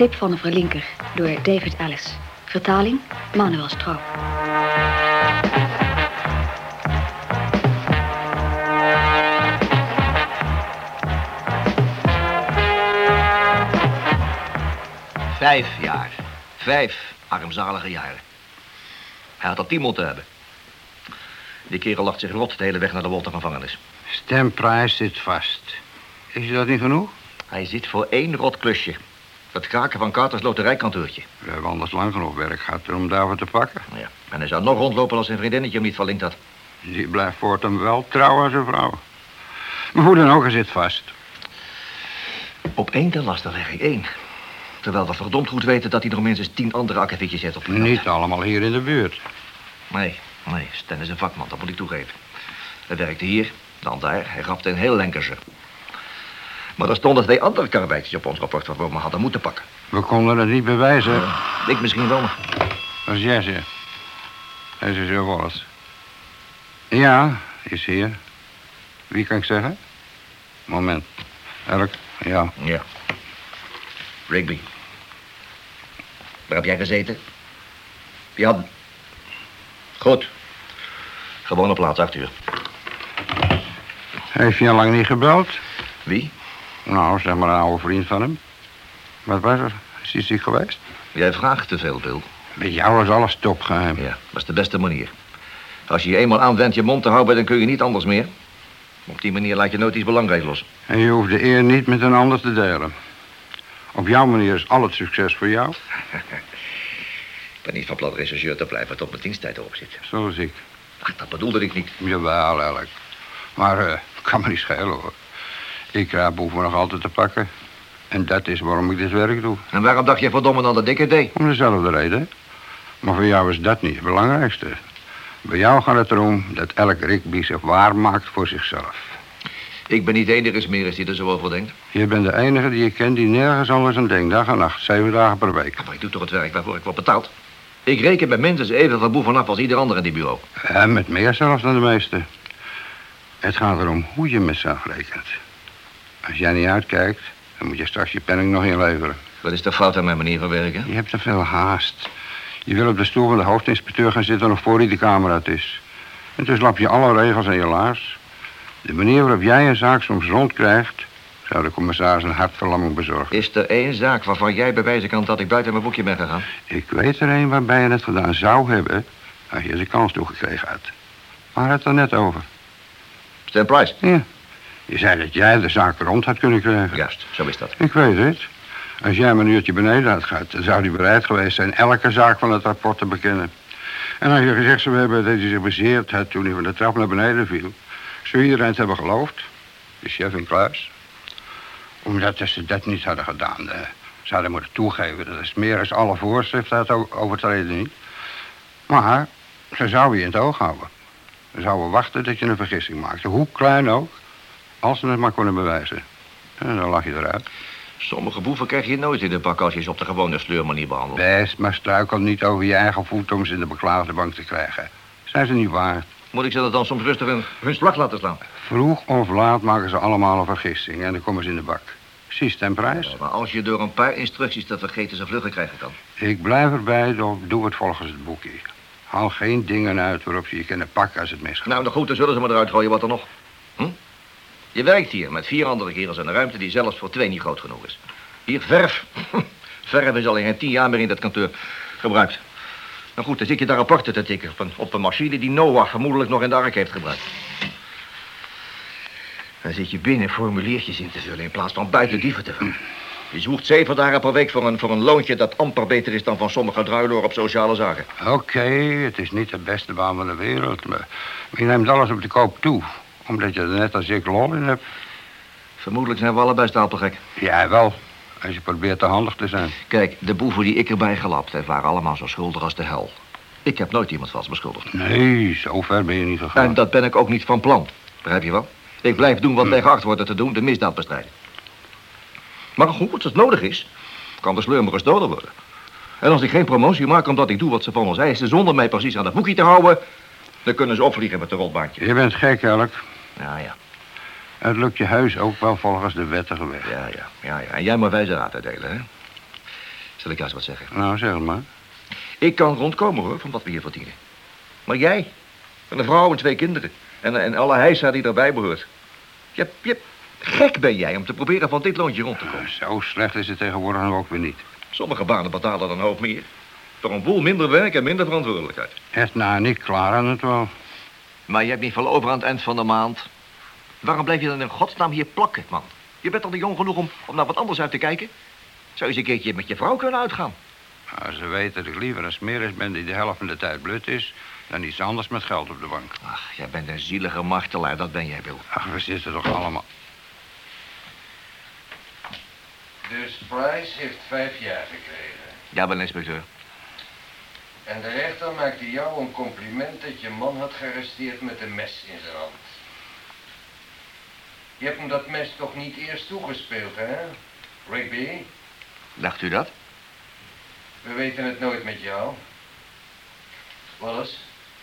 Tip van de Verlinker door David Ellis. Vertaling Manuel Stroop. Vijf jaar. Vijf armzalige jaren. Hij had dat tien moeten hebben. Die kerel lacht zich rot de hele weg naar de Wolter-gevangenis. Stemprijs zit vast. Is dat niet genoeg? Hij zit voor één rot klusje. Het kraken van Carters loterijkantoortje. We hebben anders lang genoeg werk gehad om daarvoor te pakken. Ja. En hij zou nog rondlopen als zijn vriendinnetje hem niet verlinkt had. Die blijft voortaan wel trouw aan zijn vrouw. Maar hoe dan ook, hij zit vast. Op één te lastiglegging, één. Terwijl we verdomd goed weten dat hij nog minstens tien andere akkefietjes heeft op Niet allemaal hier in de buurt. Nee, nee, Sten is een vakman, dat moet ik toegeven. Hij werkte hier, dan daar, hij rapte een heel Lenkerse. Maar er stonden twee andere karweitjes op ons rapport wat we maar hadden moeten pakken. We konden het niet bewijzen. Ik misschien wel, maar... Dat is Jesse. Hij is hier Wallace. Ja, is hier. Wie kan ik zeggen? Moment. Elk? Ja. Ja. Rigby. Waar heb jij gezeten? Je had... Goed. Gewone plaats, acht uur. Heeft je al lang niet gebeld? Wie? Nou, zeg maar een oude vriend van hem. Wat was er? Is hij ziek geweest? Jij vraagt te veel, Bill. Met jou is alles topgeheim. Ja, dat is de beste manier. Als je je eenmaal aanwendt je mond te houden, dan kun je niet anders meer. Op die manier laat je nooit iets belangrijks los. En je hoeft de eer niet met een ander te delen. Op jouw manier is al het succes voor jou. Ik ben niet van plan rechercheur te blijven tot mijn diensttijd erop zit. Zoals ik. Ach, dat bedoelde ik niet. Jawel, Elk. Maar eh kan me niet schelen, hoor. Ik krijg boeven nog altijd te pakken. En dat is waarom ik dit werk doe. En waarom dacht je verdomme dan dat ik het deed? Om dezelfde reden. Maar voor jou is dat niet het belangrijkste. Bij jou gaat het erom dat elk Rigby zich waar maakt voor zichzelf. Ik ben niet de enige smeris die er zo over denkt. Je bent de enige die ik ken die nergens anders aan denkt. Dag en nacht, zeven dagen per week. Maar ik doe toch het werk waarvoor ik word betaald. Ik reken met minstens evenveel boeven af als ieder ander in die bureau. En met meer zelfs dan de meeste. Het gaat erom hoe je met zelf rekent. Als jij niet uitkijkt, dan moet je straks je penning nog inleveren. Wat is de fout aan mijn manier van werken? Je hebt te veel haast. Je wil op de stoel van de hoofdinspecteur gaan zitten nog voor hij de kamer uit is. En dus lap je alle regels aan je laars. De manier waarop jij een zaak soms rondkrijgt... zou de commissaris een hartverlamming bezorgen. Is er één zaak waarvan jij bewijzen kan dat ik buiten mijn boekje ben gegaan? Ik weet er een waarbij je het gedaan zou hebben... als je de kans toegekregen had. Waar had het er net over? Stan Price? Ja. Je zei dat jij de zaak rond had kunnen krijgen. Juist, zo is dat. Ik weet het. Als jij maar een uurtje beneden had gehad... dan zou hij bereid geweest zijn elke zaak van het rapport te bekennen. En als je gezegd zou hebben dat hij zich bezeerd had... toen hij van de trap naar beneden viel... zou iedereen het hebben geloofd. De chef in kluis. Omdat ze dat niet hadden gedaan... eh, zouden moeten toegeven dat het meer als alle voorschriften had overtreden niet. Maar ze zouden je in het oog houden. Ze zouden wachten dat je een vergissing maakte. Hoe klein ook. Als ze het maar konden bewijzen. En dan lag je eruit. Sommige boeven krijg je nooit in de pak als je ze op de gewone sleurmanier behandelt. Best, maar struikel niet over je eigen voet om ze in de beklaagde bank te krijgen. Zijn ze niet waard? Moet ik ze dat dan soms rustig hun, hun slag laten slaan? Vroeg of laat maken ze allemaal een vergissing en dan komen ze in de bak. Precies ten prijs. Maar als je door een paar instructies te vergeten ze vlugger krijgen kan. Ik blijf erbij, dan doe het volgens het boekje. Haal geen dingen uit waarop ze je kunnen pakken als het misgaat. Nou, nou goed, dan zullen ze maar eruit gooien wat er nog. Hm? Je werkt hier met vier andere kerels in een ruimte die zelfs voor twee niet groot genoeg is. Hier, verf. verf is al in tien jaar meer in dat kantoor gebruikt. Nou goed, dan zit je daar rapporten te tikken op een, op een machine die Noah vermoedelijk nog in de ark heeft gebruikt. Dan zit je binnen formuliertjes in te vullen in plaats van buiten dieven te vullen. Je zoekt zeven dagen per week voor een, voor een loontje dat amper beter is dan van sommige druiloor op sociale zaken. Oké, het is niet de beste baan van de wereld, maar je neemt alles op de koop toe. Omdat je er net als ik lol in hebt. Vermoedelijk zijn we allebei stapelgek. Jij wel, als je probeert te handig te zijn. Kijk, de boeven die ik erbij gelapt heb, waren allemaal zo schuldig als de hel. Ik heb nooit iemand vals beschuldigd. Nee, zo ver ben je niet gegaan. En dat ben ik ook niet van plan. Begrijp je wel? Ik blijf doen wat tegen acht wordt te doen, de misdaad bestrijden. Maar goed, als het nodig is, kan de sleur maar gestolen worden. En als ik geen promotie maak omdat ik doe wat ze van ons eisen... zonder mij precies aan het boekje te houden... dan kunnen ze opvliegen met de rotbaantje. Je bent gek, Elk. Ja, ja, Het lukt je huis ook wel volgens de wettige weg. ja, ja, ja, ja. En jij maar wijze raad uitdelen, hè? Zal ik juist wat zeggen? Nou, zeg maar. Ik kan rondkomen, hoor, van wat we hier verdienen. Maar jij, en een vrouw en twee kinderen. En, en alle heisa die daarbij behoort. Je, je, gek ben jij om te proberen van dit loontje rond te komen. Zo slecht is het tegenwoordig ook weer niet. Sommige banen betalen dan een hoop meer. Voor een boel minder werk en minder verantwoordelijkheid. Edna en ik klaren het wel. Maar je hebt niet veel over aan het eind van de maand. Waarom blijf je dan in godsnaam hier plakken, man? Je bent al niet jong genoeg om, om naar wat anders uit te kijken? Zou je eens een keertje met je vrouw kunnen uitgaan? Nou, ze weten dat ik liever een smeris ben die de helft van de tijd blut is... dan iets anders met geld op de bank. Ach, jij bent een zielige martelaar, dat ben jij, Bill. Ach, we zitten toch allemaal... Dus Price heeft vijf jaar gekregen. Ja, wel, inspecteur. En de rechter maakte jou een compliment dat je man had gearresteerd met een mes in zijn hand. Je hebt hem dat mes toch niet eerst toegespeeld, hè? Rigby, Dacht u dat? we weten het nooit met jou. Wallace,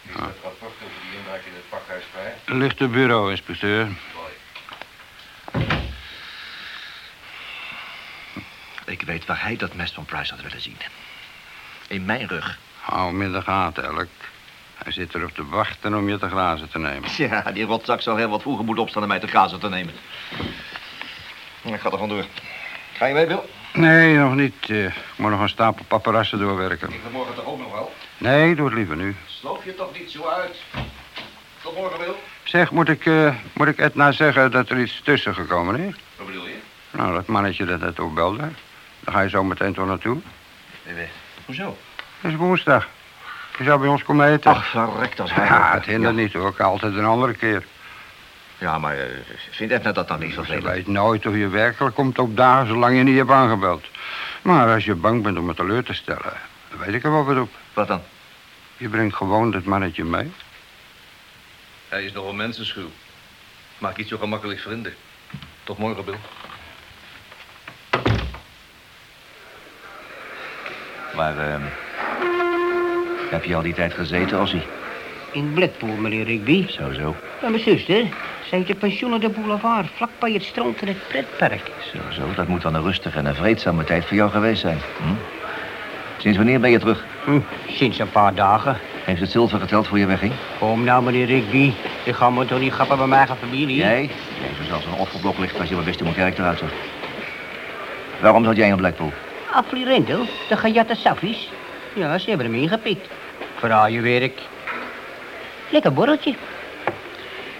is Ja. het rapport over die inbraak in het pakhuis vrij? Ligt op bureau, inspecteur. Mooi. Ik weet waar hij dat mes van Price had willen zien. In mijn rug. Hou hem in de gaten, Elk. Hij zit erop te wachten om je te grazen te nemen. Ja, die rotzak zou heel wat vroeger moeten opstaan om mij te grazen te nemen. Ik ga er vandoor. Ga je mee, Bill? Nee, nog niet. Eh, Ik moet nog een stapel paparazzen doorwerken. Ik vanmorgen toch ook nog wel? Nee, doe het liever nu. Sloof je toch niet zo uit? Tot morgen, Bill. Zeg, moet ik, eh, moet ik Edna zeggen dat er iets tussen gekomen is? Wat bedoel je? Nou, dat mannetje dat net ook belde. Daar ga je zo meteen toch naartoe. Nee, nee. Hoezo? Het is woensdag. Je zou bij ons komen eten. Ach, verrekt als hij... ja, het hindert ja. niet hoor. Altijd een andere keer. Ja, maar eh, vindt Edna dat dan niet vervelend? weet nooit of je werkelijk komt opdagen zolang je niet hebt aangebeld. Maar als je bang bent om me teleur te stellen, dan weet ik er wel wat op. Wat dan? Je brengt gewoon dat mannetje mee. Hij is nogal mensenschuw. Maak niet zo gemakkelijk vrienden. Tot morgen, Bill. Maar, ehm heb je al die tijd gezeten, Ossie? In Blackpool, meneer Rigby. Zo, zo. Ja, mijn zuster. Zij heeft pensioen op de boulevard, vlak bij het strand en het pretpark. Zo, zo. Dat moet dan een rustige en een vreedzame tijd voor jou geweest zijn. Hm? Sinds wanneer ben je terug? Hm, sinds een paar dagen. Heeft het zilver geteld voor je wegging? Kom nou, meneer Rigby. Je gaat me toch niet grappen bij mijn eigen familie? Zou zelfs een offerblok ligt als je maar wist hoe mijn kerk eruit zag. Waarom zat jij in Blackpool? Afli Rendel, de gejatte saffies. Ja, ze hebben hem ingepikt. Vooral je werk. Lekker borreltje.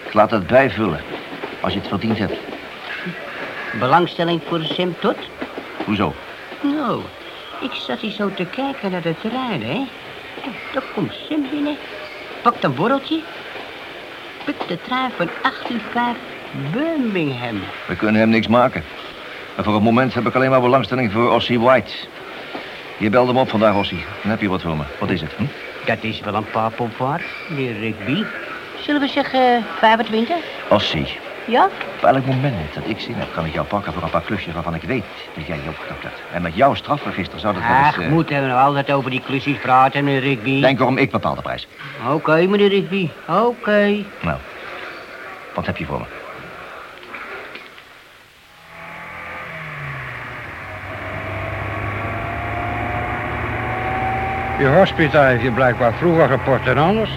Ik laat het bijvullen. Als je het verdiend hebt. Belangstelling voor Sam Tot? Hoezo? Nou, ik zat hier zo te kijken naar het terrein, hè. En daar komt Sam binnen. Pakt een borreltje. Pikt de trein van 185 Birmingham. We kunnen hem niks maken. En voor het moment heb ik alleen maar belangstelling voor Ossie White. Je belde hem op vandaag, Ossie. Dan heb je wat voor me. Wat is het? Hm? Dat is wel een paar pop waard, meneer Rigby. Zullen we zeggen 25? Ossie, Ja? op elk moment dat ik zin heb, kan ik jou pakken voor een paar klusjes waarvan ik weet dat jij je opgeknapt hebt. En met jouw strafregister zou dat wel eens... Ach, eh, moeten we nou altijd over die klusjes praten, meneer Rigby? Denk erom, ik bepaal de prijs. Oké, meneer Rigby. Oké. Nou, wat heb je voor me? Je hospita heeft je blijkbaar vroeger geport dan anders.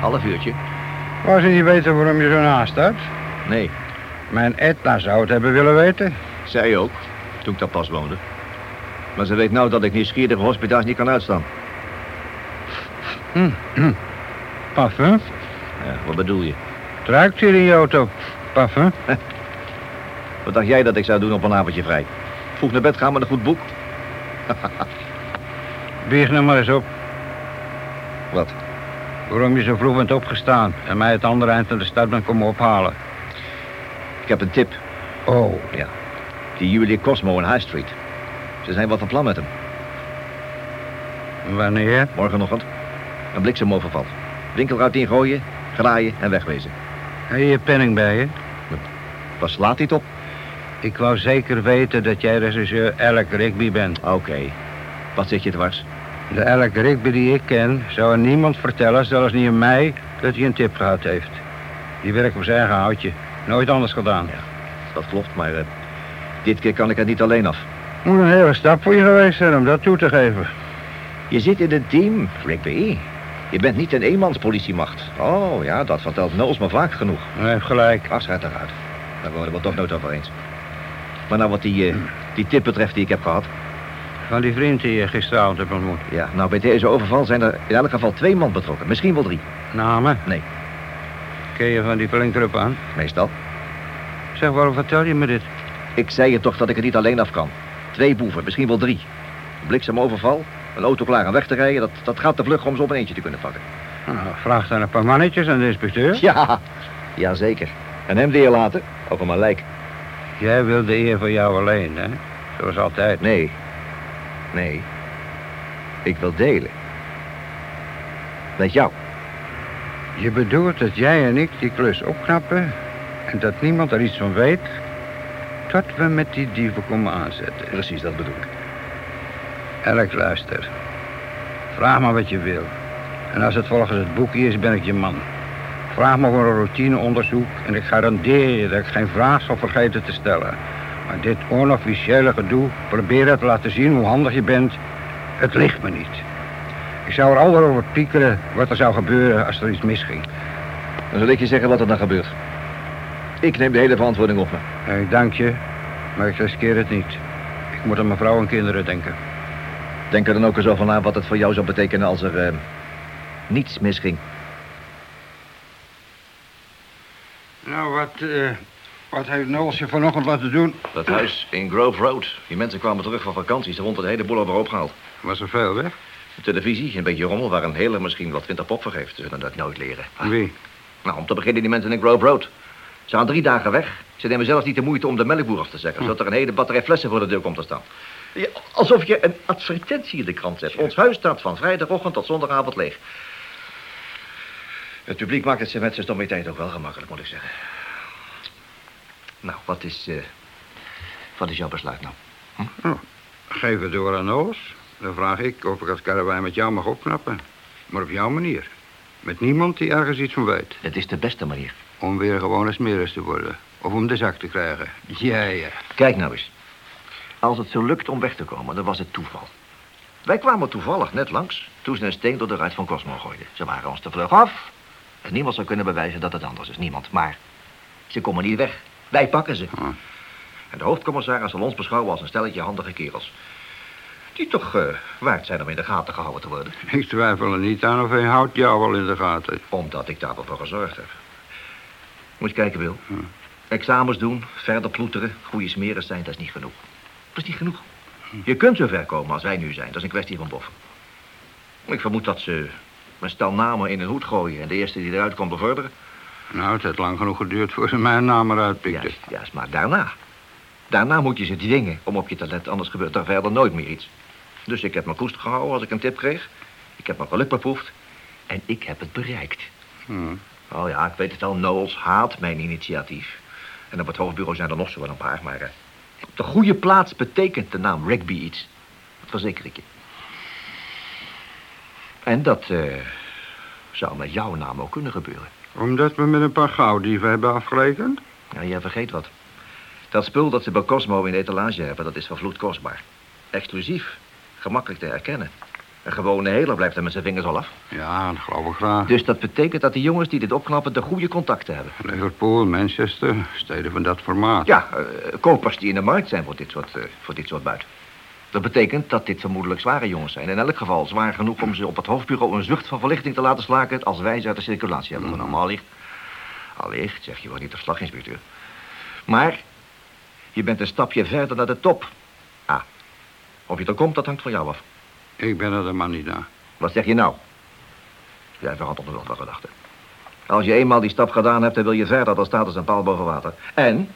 Half uurtje? Wou ze niet weten waarom je zo naast had? Nee. Mijn Edna zou het hebben willen weten. Zij ook, toen ik daar pas woonde. Maar ze weet nou dat ik nieuwsgierige hospitaals niet kan uitstaan. Parfum? Ja, wat bedoel je? Het ruikt hier in je auto. Parfum? Wat dacht jij dat ik zou doen op een avondje vrij? Vroeg naar bed gaan met een goed boek? Bieg nou maar eens op. Wat? Waarom je zo vroeg bent opgestaan en mij het andere eind van de stad bent komen ophalen. Ik heb een tip. Oh, Ja. Die Julie Cosmo in High Street. Ze zijn wat van plan met hem. wanneer? Morgenochtend. Een bliksemoverval. Winkelruit ingooien, graaien en wegwezen. Heb je je penning bij je? Waar slaat hij het op? Ik wou zeker weten dat jij regisseur Alec Rigby bent. Oké. Wat zit je dwars? De Alec Rigby die ik ken, zou aan niemand vertellen, zelfs niet aan mij, dat hij een tip gehad heeft. Die werkt op zijn eigen houtje. Nooit anders gedaan. Dat klopt, maar eh, dit keer kan ik het niet alleen af. Moet een hele stap voor je geweest zijn om dat toe te geven. Je zit in een team, Rigby. Je bent niet een eenmanspolitiemacht. Oh ja, dat vertelt Knowles me vaak genoeg. Hij heeft gelijk. Ach, schijt eruit. Daar worden we toch nooit over eens. Maar nou wat die, eh, die tip betreft die ik heb gehad. Van die vriend die je gisteravond hebt ontmoet. Ja, nou bij deze overval zijn er in elk geval twee man betrokken. Misschien wel drie. Namen? Nee. Ken je van die verlengtrup aan? Meestal. Zeg, waarom vertel je me dit? Ik zei je toch dat ik er niet alleen af kan. Twee boeven, misschien wel drie. Een bliksemoverval, een auto klaar om weg te rijden. Dat, dat gaat te vlug om ze op een eentje te kunnen pakken. Nou, vraag dan een paar mannetjes aan de inspecteur. Ja, jazeker. En hem de eer laten, over mijn lijk. Jij wil de eer voor jou alleen, hè? Zoals altijd. Nee. Nee. Ik wil delen. Met jou. Je bedoelt dat jij en ik die klus opknappen... en dat niemand er iets van weet... tot we met die dieven komen aanzetten. Precies, dat bedoel ik. Elk luister. Vraag maar wat je wil. En als het volgens het boekje is, ben ik je man. Vraag me voor een routineonderzoek... en ik garandeer je dat ik geen vraag zal vergeten te stellen. Maar dit onofficiële gedoe... proberen te laten zien hoe handig je bent... het ligt me niet. Ik zou er al over piekeren wat er zou gebeuren als er iets misging. Dan zal ik je zeggen wat er dan gebeurt. Ik neem de hele verantwoording op me. Ik dank je, maar ik riskeer het niet. Ik moet aan mijn vrouw en kinderen denken. Denk er dan ook eens over na wat het voor jou zou betekenen als er eh, niets misging. Nou, wat, eh, wat heeft Knowles je vanochtend laten doen? Dat huis in Grove Road. Die mensen kwamen terug van vakantie. Ze vonden de hele boel overhoop gehaald. Was er veel weg? De televisie, een beetje rommel, waar een hele misschien wel twintig pop voor heeft. Ze zullen dat nooit leren. Ah, Wie? Nou, om te beginnen die mensen in Grove Road. Ze gaan drie dagen weg. Ze nemen zelfs niet de moeite om de melkboer af te zeggen. Zodat er een hele batterij flessen voor de deur komt te staan. Ja, alsof je een advertentie in de krant zet. Ons huis staat van vrijdagochtend tot zondagavond leeg. Het publiek maakt het ze met zijn stommiteit ook wel gemakkelijk, moet ik zeggen. Nou, wat is, eh, wat is jouw besluit nou? Oh, geef het door aan Knowles. Dan vraag ik of ik het karrewei met jou mag opknappen. Maar op jouw manier. Met niemand die ergens iets van weet. Het is de beste manier. Om weer gewoon eens meer te worden. Of om de zak te krijgen. Ja, ja. Kijk nou eens. Als het zo lukt om weg te komen, dan was het toeval. Wij kwamen toevallig net langs toen ze een steen door de ruit van Cosmo gooiden. Ze waren ons te vlug af. En niemand zou kunnen bewijzen dat het anders is. Niemand. Maar ze komen niet weg. Wij pakken ze. Hm. En de hoofdcommissaris zal ons beschouwen als een stelletje handige kerels. Die toch eh, waard zijn om in de gaten gehouden te worden. Ik twijfel er niet aan of hij houdt jou wel in de gaten. Omdat ik daar wel voor gezorgd heb. Moet je kijken, Wil. Hm. Examens doen, verder ploeteren, goede smeren zijn, dat is niet genoeg. Dat is niet genoeg. Je kunt zo ver komen als wij nu zijn. Dat is een kwestie van boffen. Ik vermoed dat ze een stel namen in een hoed gooien... en de eerste die eruit komt bevorderen. Nou, het heeft lang genoeg geduurd voor ze mijn naam eruit pikten. Juist, juist, maar daarna. Daarna moet je ze dwingen om op je te letten, anders gebeurt er verder nooit meer iets. Dus ik heb mijn koest gehouden als ik een tip kreeg. Ik heb mijn geluk beproefd. En ik heb het bereikt. Hm. Oh ja, ik weet het al, Knowles haat mijn initiatief. En op het hoofdbureau zijn er nog zo wel een paar, maar... eh, op de goede plaats betekent de naam Rigby iets. Dat verzeker ik je. En dat eh, zou met jouw naam ook kunnen gebeuren. Omdat we met een paar gauwdieven hebben afgerekend? Ja, jij vergeet wat. Dat spul dat ze bij Cosmo in de etalage hebben, dat is vervloed kostbaar. Exclusief. Gemakkelijk te herkennen. Een gewone heler blijft er met zijn vingers al af. Ja, dat geloof ik graag. Dus dat betekent dat die jongens die dit opknappen de goede contacten hebben. Liverpool, Manchester, steden van dat formaat. Ja, eh, kopers die in de markt zijn voor dit, soort, eh, voor dit soort buit. Dat betekent dat dit vermoedelijk zware jongens zijn. In elk geval zwaar genoeg om ze op het hoofdbureau een zucht van verlichting te laten slaken... als wij ze uit de circulatie hebben genomen. Allicht. Allicht, zeg je wel niet de slaginspecteur. Maar je bent een stapje verder naar de top. Ah, of je er komt, dat hangt van jou af. Ik ben er man niet naar. Wat zeg je nou? Jij verhaalt toch wel van gedachten. Als je eenmaal die stap gedaan hebt, dan wil je verder, dan staat er een paal boven water. En,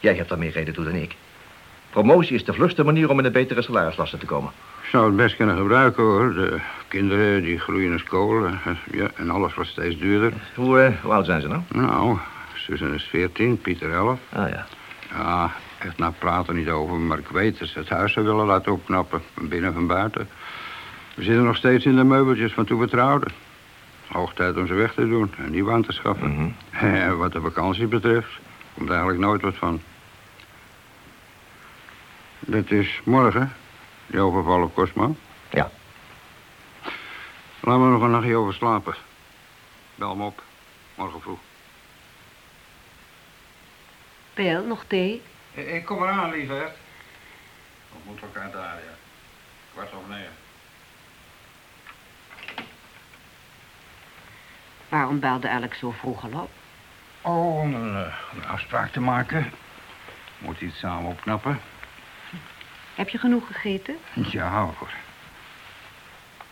jij hebt daar meer reden toe dan ik. Promotie is de vlugste manier om in een betere salarisklasse te komen. Ik zou het best kunnen gebruiken, hoor. De kinderen, die groeien als kolen. Ja, en alles wordt steeds duurder. Hoe, eh, hoe oud zijn ze nou? Nou, Susan is 14, Pieter 11. Ah ja. Ja, echt nou praten niet over, maar ik weet dat ze het huis zou willen laten opknappen. Van binnen en van buiten. We zitten nog steeds in de meubeltjes van toen we trouwden. Hoog tijd om ze weg te doen en nieuw aan te schaffen. Mhm. En wat de vakantie betreft, komt eigenlijk nooit wat van. Dat is morgen, die overval op Cosmo. Ja. Laat me nog een nachtje over slapen. Bel me op, morgen vroeg. Bill, nog thee? Ik kom eraan, lieverd. We moeten elkaar daar, ja. Kwart over negen. Waarom belde Alex zo vroeg al op? Oh, om een, eh, een afspraak te maken. Moet iets samen opknappen. Heb je genoeg gegeten? Ja, hoor.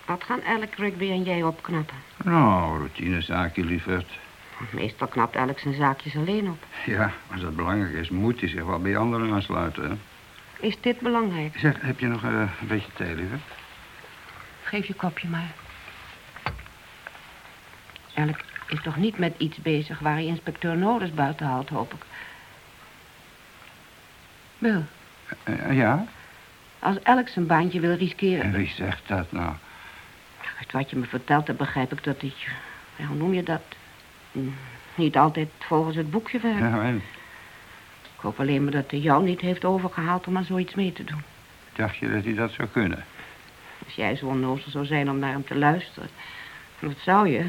Wat gaan Alex, Rigby en jij opknappen? Nou, routinezaakje, lieverd. Meestal knapt Alex zijn zaakjes alleen op. Ja, als dat belangrijk is, moet hij zich wel bij anderen aansluiten. Hè? Is dit belangrijk? Zeg, heb je nog eh, een beetje thee, lieverd? Geef je kopje maar. Alex is toch niet met iets bezig waar hij inspecteur Nodes buiten houdt, hoop ik. Bill, Eh, ja? Als Alex een baantje wil En riskeren... wie zegt dat nou? Uit wat je me vertelt, dan begrijp ik dat ja, Hoe noem je dat? Mm, Niet altijd volgens het boekje werkt. Ja, en, Ik hoop alleen maar dat hij jou niet heeft overgehaald om aan zoiets mee te doen. dacht je dat hij dat zou kunnen? Als jij zo onnozel zou zijn om naar hem te luisteren. Wat zou je?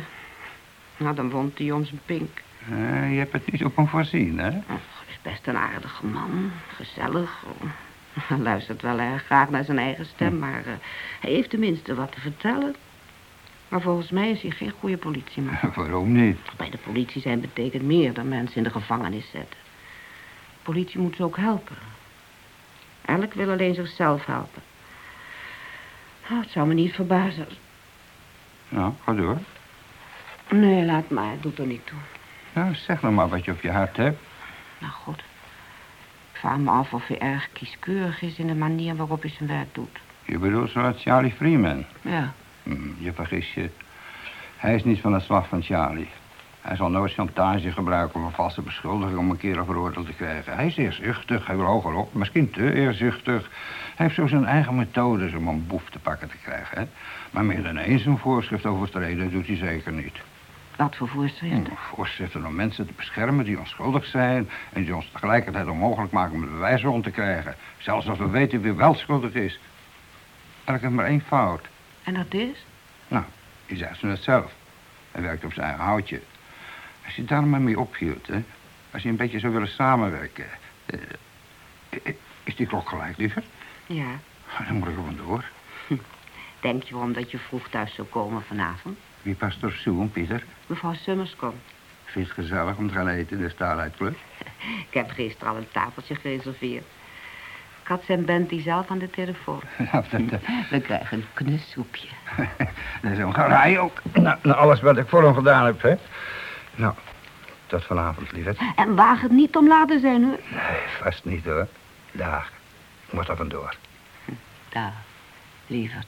Nou, dan wond hij ons een pink. Eh, je hebt het niet op hem voorzien, hè? Och, hij is best een aardige man. Gezellig. Hij luistert wel erg graag naar zijn eigen stem, maar eh, hij heeft tenminste wat te vertellen. Maar volgens mij is hij geen goede politieman. Waarom niet? Bij de politie zijn betekent meer dan mensen in de gevangenis zetten. Politie moet ze ook helpen. Elk wil alleen zichzelf helpen. Nou, het zou me niet verbazen. Nou, ga door. Nee, laat maar. Het doet er niet toe. Nou, zeg nog maar wat je op je hart hebt. Nou goed. Vraag me af of hij erg kieskeurig is in de manier waarop hij zijn werk doet. Je bedoelt zoals Charlie Freeman. Ja. Hm, je vergis je. Hij is niet van het slag van Charlie. Hij zal nooit chantage gebruiken of een valse beschuldiging om een kerel veroordeeld te krijgen. Hij is eerzuchtig, hij wil hogerop, misschien te eerzuchtig. Hij heeft zo zijn eigen methodes om een boef te pakken te krijgen. Hè? Maar meer dan eens een voorschrift overtreden doet hij zeker niet. Wat voor voorschriften? Hm, Voorschriften om mensen te beschermen die onschuldig zijn... en die ons tegelijkertijd onmogelijk maken om de bewijzen rond te krijgen. Zelfs als we weten wie wel schuldig is. Er is maar één fout. En dat is? Nou, je zegt ze het zelf. Hij werkt op zijn eigen houtje. Als je daar maar mee ophield, hè. Als je een beetje zou willen samenwerken. eh, eh, is die klok gelijk, liever? Ja. Dan moet ik er vandoor. Denk je omdat je vroeg thuis zou komen vanavond? Wie past er zoen, Pieter? Mevrouw Summers komt. Vind je het gezellig om te gaan eten in de Starlight Club? Ik heb gisteren al een tafeltje gereserveerd. Ik had zijn Benty zelf aan de telefoon. Nou, dat, eh, We krijgen een knussoepje. dat is een garij ook. Nou, nou, alles wat ik voor hem gedaan heb, hè. Nou, tot vanavond, lieverd. En waag het niet om laat te zijn, hoor. Nee, vast niet, hoor. Dag. Ik moet er vandoor. Daar, lieverd.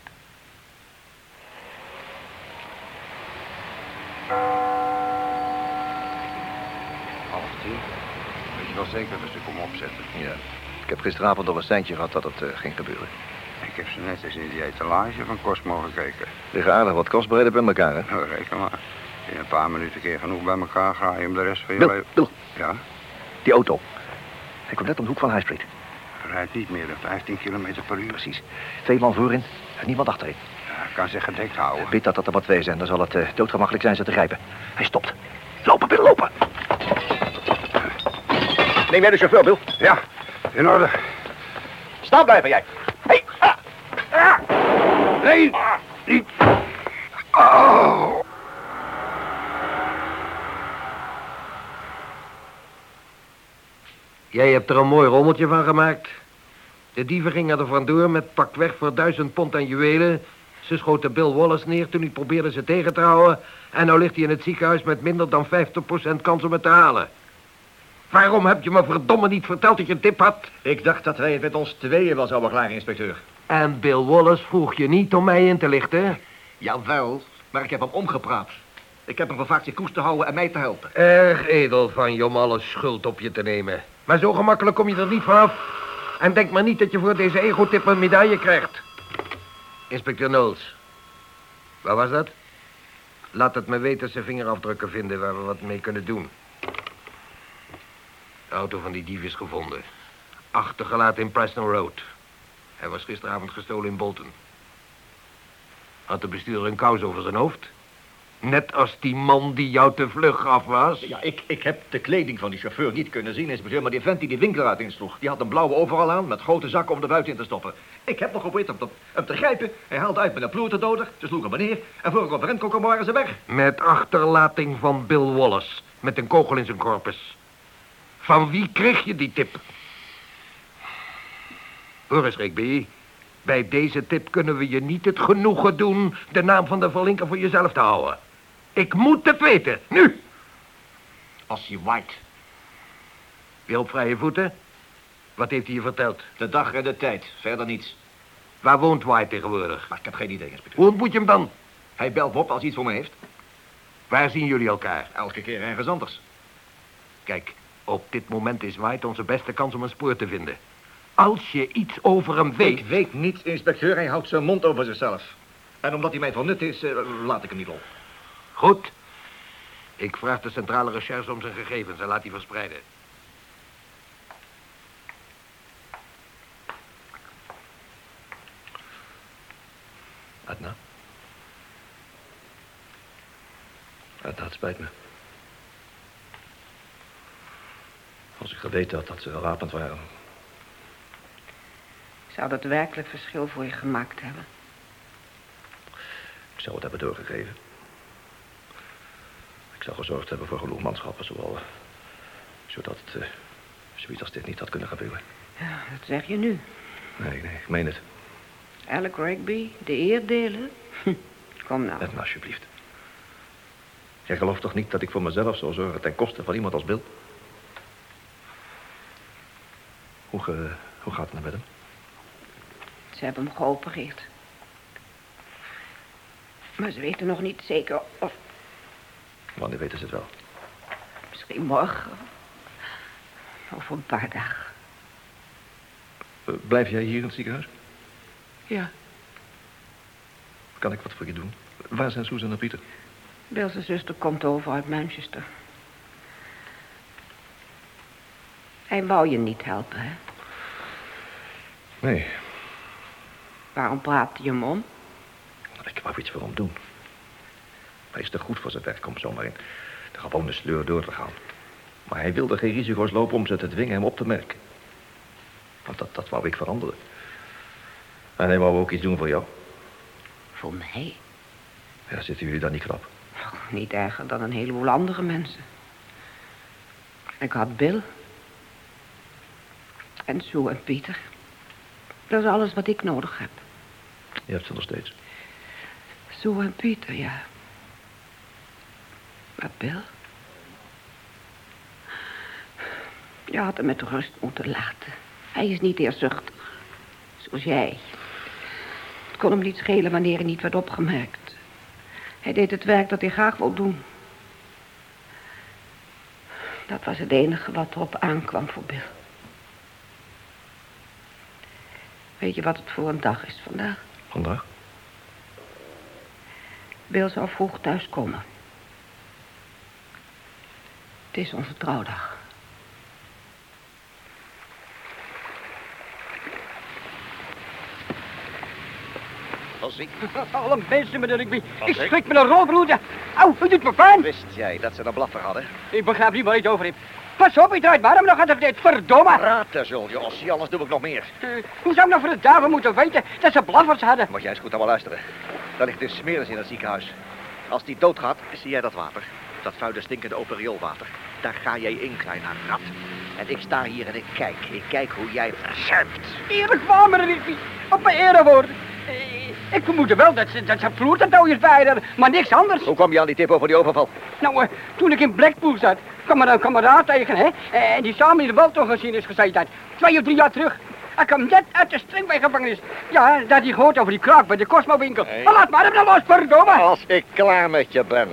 Half tien. Weet je wel zeker dat ze kom opzetten? Ja. Ik heb gisteravond al een seintje gehad dat het eh, ging gebeuren. Ik heb ze net eens in die etalage van Cosmo gekeken. Liggen aardig wat kostbaarheden bij elkaar, hè? Nou, reken maar. In een paar minuten keer genoeg bij elkaar ga je om de rest van je Bill, leven... Bill, Ja, die auto. Hij komt net om de hoek van High Street. rijdt niet meer dan 15 kilometer per uur. Precies. Twee man voorin en niemand achterin. Kan zich gedekt houden. Weet dat dat er maar twee zijn, dan zal het eh, doodgemakkelijk zijn ze te grijpen. Hij stopt. Lopen, Bill, lopen. Neem jij de chauffeur, Bill? Ja, in orde. Staan blijven, jij. Hey, ah. Nee, niet. Oh. Jij hebt er een mooi rommeltje van gemaakt. De dieven gingen er vandoor met pakweg voor duizend pond aan juwelen. Ze schoten Bill Wallace neer toen hij probeerde ze tegen te houden. En nou ligt hij in het ziekenhuis met minder dan 50% kans om het te halen. Waarom heb je me verdomme niet verteld dat je een tip had? Ik dacht dat wij het met ons tweeën wel zouden klaar, inspecteur. En Bill Wallace vroeg je niet om mij in te lichten? Jawel, maar ik heb hem omgepraat. Ik heb hem gevraagd zich koers te houden en mij te helpen. Erg edel van je om alle schuld op je te nemen. Maar zo gemakkelijk kom je er niet vanaf. En denk maar niet dat je voor deze ego-tip een medaille krijgt. Inspecteur Knowles. Waar was dat? Laat het me weten als ze vingerafdrukken vinden waar we wat mee kunnen doen. De auto van die dief is gevonden. Achtergelaten in Preston Road. Hij was gisteravond gestolen in Bolton. Had de bestuurder een kous over zijn hoofd? Net als die man die jou te vlug af was? Ja, ik, ik heb de kleding van die chauffeur niet kunnen zien, inspecteur. Maar die vent die die winkel uit insloeg, die had een blauwe overal aan... met grote zakken om de buiten in te stoppen. Ik heb nog geprobeerd hem te, hem te grijpen. Hij haalde uit met een ploertendoder. Ze sloegen me neer. En voor ik op rent kon komen, waren ze weg. Met achterlating van Bill Wallace. Met een kogel in zijn korpus. Van wie kreeg je die tip? Hoor eens, Rigby. Bij deze tip kunnen we je niet het genoegen doen... de naam van de verlinker voor jezelf te houden. Ik moet het weten, nu! Ossie White. Weer op vrije voeten? Wat heeft hij je verteld? De dag en de tijd. Verder niets. Waar woont White tegenwoordig? Maar ik heb geen idee, inspecteur. Hoe ontmoet je hem dan? Hij belt op als hij iets voor me heeft. Waar zien jullie elkaar? Elke keer ergens anders. Kijk, op dit moment is White onze beste kans om een spoor te vinden. Als je iets over hem weet... Ik weet niets, inspecteur. Hij houdt zijn mond over zichzelf. En omdat hij mij van nut is, eh, laat ik hem niet op. Goed. Ik vraag de centrale recherche om zijn gegevens en laat die verspreiden. Edna. Edna, het spijt me. Als ik geweten had dat ze gewapend waren. Zou dat werkelijk verschil voor je gemaakt hebben? Ik zou het hebben doorgegeven. Ik zou gezorgd hebben voor genoeg manschappen, zowel, zodat het, eh, zoiets als dit niet had kunnen gebeuren. Ja, dat zeg je nu. Nee, nee, ik meen het. Alec Rigby, de eer delen? Hm, Kom nou. Edna, alsjeblieft. Jij gelooft toch niet dat ik voor mezelf zou zorgen ten koste van iemand als Bill? Hoe, ge- hoe gaat het nou met hem? Ze hebben hem geopereerd. Maar ze weten nog niet zeker of Wanneer weten ze het wel? misschien morgen. Of een paar dagen. Eh, Blijf jij hier in het ziekenhuis? Ja. Kan ik wat voor je doen? Waar zijn Susan en Pieter? Bill's zuster komt over uit Manchester. Hij wou je niet helpen, hè? Nee, Waarom praatte je hem om? ik wou iets voor hem doen. Hij is te goed voor zijn werk om zomaar in de gewone sleur door te gaan. Maar hij wilde geen risico's lopen om ze te dwingen hem op te merken. Want dat, dat wou ik veranderen. En hij wou ook iets doen voor jou. Voor mij? Ja, zitten jullie dan niet knap? Oh, niet erger dan een heleboel andere mensen. Ik had Bill. En Sue en Pieter. Dat is alles wat ik nodig heb. Je hebt ze nog steeds. Sue en Pieter, ja. Bill? Je had hem met rust moeten laten. Hij is niet eerzuchtig. Zoals jij. Het kon hem niet schelen wanneer hij niet werd opgemerkt. Hij deed het werk dat hij graag wou doen. Dat was het enige wat erop aankwam voor Bill. Weet je wat het voor een dag is vandaag? Vandaag? Bill zou vroeg thuiskomen. Het is onze trouwdag. Als ik Alle mensen, meneer Rigby. Ik schrik me een rolbloeden. Auw, u doet me pijn. wist jij dat ze een blaffer hadden. Ik begrijp niet waar je het over hebt. Pas op, je draait maar hem nog aan de tijd. Verdomme. Praten zul je, Ossie, anders doe ik nog meer. Eh, hoe zou ik nou voor de duivel moeten weten dat ze blaffers hadden? Moet jij eens goed naar me luisteren. Daar ligt een smeris in het ziekenhuis. Als die doodgaat, zie jij dat water. Dat vuile stinkende open rioolwater. Daar ga jij in, kleine rat. En ik sta hier en ik kijk. Ik kijk hoe jij verzuipt. Eerlijk waar, meneer. Op mijn erewoord. Eh, Ik vermoedde wel dat ze, dat ze vloertentooiers bij hadden, maar niks anders. Hoe kwam je aan die tip over die overval? Nou, eh, toen ik in Blackpool zat, kwam er een kameraad tegen, hè? eh, En die samen in de Walton-geschiedenis gezeten had. Twee of drie jaar terug. Hij kwam net uit de Stringweg-gevangenis. Ja, dat hij gehoord over die kraak bij de Cosmo-winkel. Laat maar hem nou los, verdomme. Als ik klaar met je ben.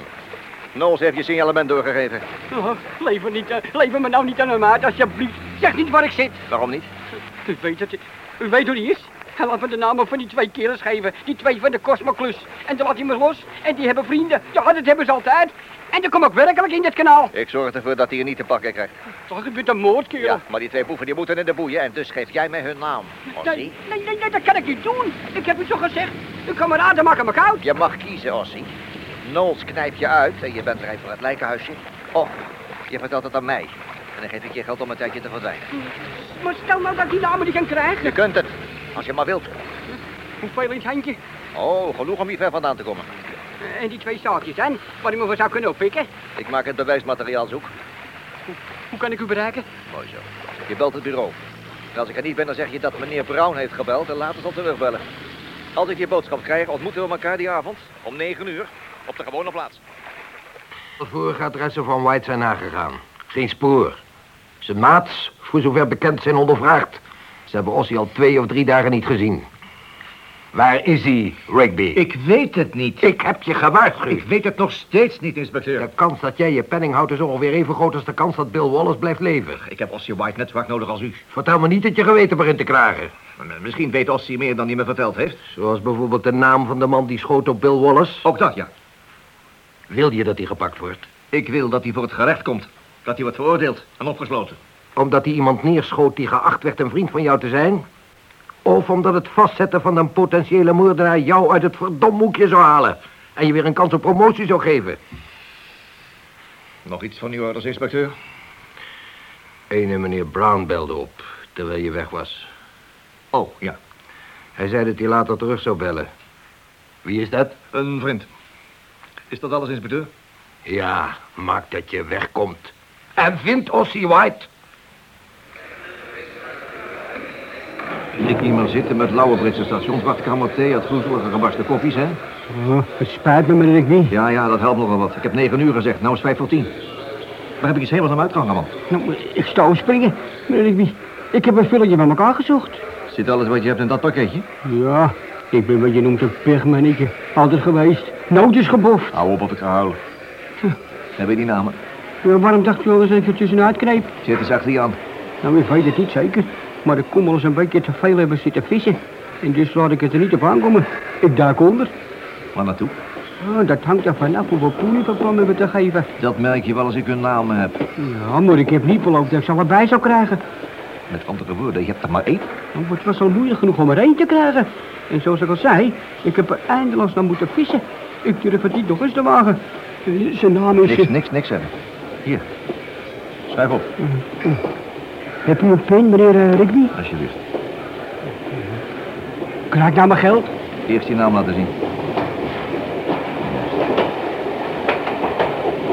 Knowles heeft je signalement doorgegeven. Oh, lever, niet, eh, lever me nou niet aan de maat, alsjeblieft. Zeg niet waar ik zit. Waarom niet? U weet het. U weet hoe die is. Hij laat me de namen van die twee kerels geven. Die twee van de Cosmoclus. En dan laat hij me los. En die hebben vrienden. Ja, dat hebben ze altijd. En dan kom ik werkelijk in dit kanaal. Ik zorg ervoor dat hij je niet te pakken krijgt. Toch, je bent een moordkerel. Ja, maar die twee boeven die moeten in de boeien en dus geef jij mij hun naam. Ossie. Nee, nee, nee, nee, dat kan ik niet doen. Ik heb u zo gezegd. Uw kameraden maken me koud. Je mag kiezen, Ossie. Nols knijp je uit en je bent er voor het lijkenhuisje. Of je vertelt het aan mij. En dan geef ik je geld om een tijdje te verdwijnen. Maar stel nou dat ik die namen niet kan Je krijgen. kunt het, als je maar wilt. Hoeveel in het handje? Oh, genoeg om hier ver vandaan te komen. En die twee zaakjes, hè? Waar ik me voor zou kunnen oppikken. Ik maak het bewijsmateriaal zoek. Hoe kan ik u bereiken? Mooi zo. Je belt het bureau. En als ik er niet ben, dan zeg je dat meneer Brown heeft gebeld en later zal terugbellen. Als ik je boodschap krijg, ontmoeten we elkaar die avond om 9 uur op de gewone plaats. Het vorige adressen van White zijn nagegaan. Geen spoor. Zijn maats, voor zover bekend, zijn ondervraagd. Ze hebben Ossie al twee of drie dagen niet gezien. Waar is hij, Rigby? Ik weet het niet. Ik heb je gewaarschuwd. Ik weet het nog steeds niet, inspecteur. De kans dat jij je penning houdt is ongeveer even groot als de kans dat Bill Wallace blijft leven. Ik heb Ossie White net zo vaak nodig als u. Vertel me niet dat je geweten begint te kragen. Misschien weet Ossie meer dan hij me verteld heeft. Zoals bijvoorbeeld de naam van de man die schoot op Bill Wallace. Ook dat, ja. Wil je dat hij gepakt wordt? Ik wil dat hij voor het gerecht komt. Dat hij wordt veroordeeld en opgesloten. Omdat hij iemand neerschoot die geacht werd een vriend van jou te zijn? Of omdat het vastzetten van een potentiële moordenaar jou uit het verdomhoekje zou halen... en je weer een kans op promotie zou geven? Nog iets van uw orders, inspecteur? Ene meneer Brown belde op, terwijl je weg was. Oh, ja. Hij zei dat hij later terug zou bellen. Wie is dat? Een vriend. Is dat alles, inspecteur? Ja, maak dat je wegkomt. En vind Ossie White. Ik hier maar zitten met lauwe Britse stationswachtkamer thee, het groezelige gebarsten koffies, hè? Oh, het spijt me, meneer Rigby. Ja, ja, dat helpt nogal wat. Ik heb negen uur gezegd, nou is vijf voor tien. Waar heb ik iets helemaal aan uitgehangen, man? Nou, ik sta op springen, meneer Rigby. Ik heb een vulletje van elkaar gezocht. Zit alles wat je hebt in dat pakketje? Ja, ik ben wat je noemt een pigmannetje. Altijd geweest. Nootjes geboft. Hou op of ik ga huilen. Heb je die namen? Ja, waarom dacht je wel eens even tussenuit kneep? Zit eens achter je aan. Nou, ik weet het niet zeker. Maar ik kom wel eens een beetje te veel hebben zitten vissen. En dus laat ik het er niet op aankomen. Ik duik onder. Waar naartoe? Ah, dat hangt er vanaf hoeveel ik op plan hebben te geven. Dat merk je wel als ik hun namen heb. Ja, maar ik heb niet beloofd dat ik ze allebei zou krijgen. Met andere woorden, je hebt er maar één. Nou, het was al moeilijk genoeg om er één te krijgen. En zoals ik al zei, ik heb er eindeloos naar moeten vissen. Ik durf het niet nog eens te wagen. Zijn naam is... Niks, niks, niks hebben. Hier. Schrijf op, Heb u een pen, meneer eh, Rigby? alsjeblieft. Ik nou mijn geld? Eerst je naam laten zien.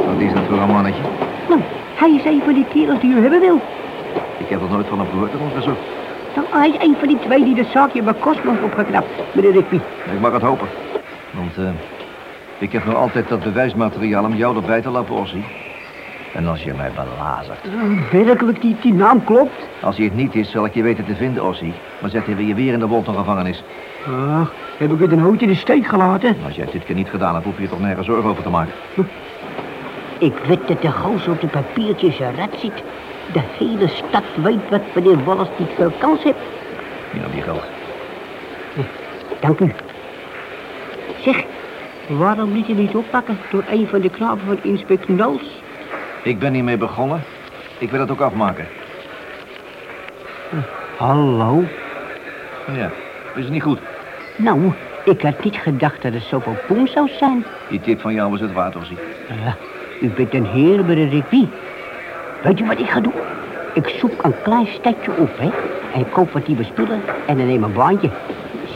Wat is dat voor een mannetje? Nou, hij is een van die kerels die u hebben wil. Ik heb er nooit van hem gehoord onderzocht. Nou, hij is een van die twee die de zaakje bij Cosmos opgeknapt, meneer Rigby. Ik mag het hopen. Want eh, ik heb nog altijd dat bewijsmateriaal om jou erbij te laten Ossie. En als je mij belazert. Werkelijk, die, die naam klopt? Als hij het niet is, zal ik je weten te vinden, Ossie. Maar zetten we je weer in de Wolton gevangenis. Ach, heb ik het een hootje in de steek gelaten? Als jij dit keer niet gedaan hebt, hoef je je toch nergens zorgen over te maken. Ik weet dat de gozer op de papiertjes eruit zit. De hele stad weet wat meneer Wallace niet veel kans heeft. Hier heb je geld. Dank u. Zeg, waarom liet je niet oppakken door een van de knapen van inspecteur Knowles? Ik ben hiermee begonnen. Ik wil het ook afmaken. Hallo? Ja, is het niet goed? Nou, ik had niet gedacht dat het zoveel poen zou zijn. Die tip van jou was het waard, Ossie. Ja, u bent een heer, meneer Rigby. Weet je wat ik ga doen? Ik zoek een klein stadje op, hè. En ik koop wat die bespullen en dan neem een baantje.